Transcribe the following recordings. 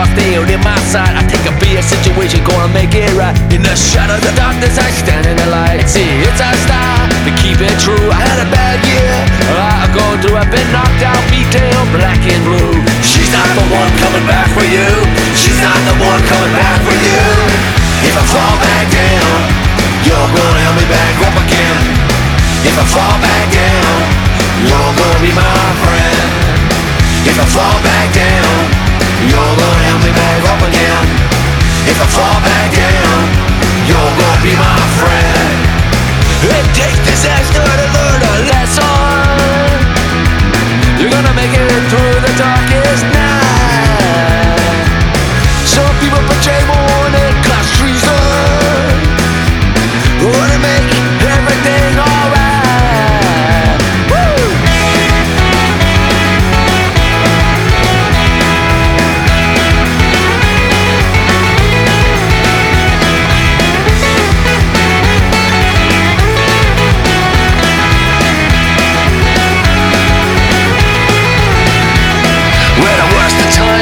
to my side. I think I'll be a situation, gonna make it right. In the shadow of the darkness, I stand in the light. See, it's our style to keep it true. I had a bad year, I go through. I've been knocked out, beat down, black and blue. She's not the one coming back for you. She's not the one coming back for you. If I fall back down, you're gonna help me back up again. If I fall back down, you're gonna be my friend. If I fall back down, you're gonna I fall back down, you're gonna be my friend.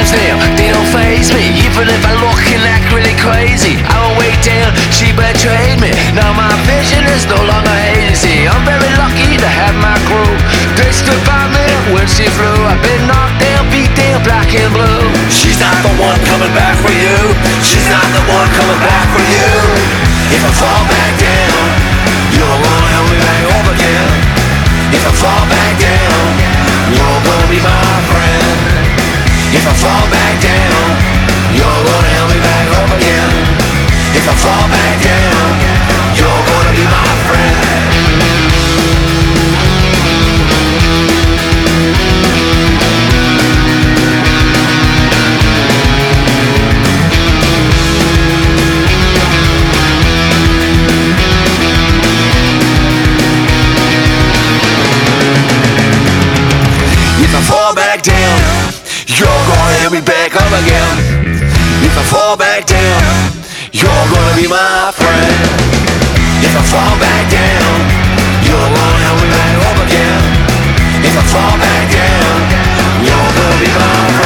Now, they don't faze me. Even if I look and act really crazy, I won't wait down, she betrayed me. Now my vision is no longer hazy. I'm very lucky to have my crew. They stood by me when she flew. I've been knocked down, beat down, black and blue. She's not the one coming back for you. She's not If I fall back down, you're gonna help me back up again. If I fall back down, you're gonna be my friend. If I fall back down, you're gonna help me back up again. If I fall back down You're gonna be my friend. If I fall back down You're gonna help me back up again. If I fall back down You're gonna be my friend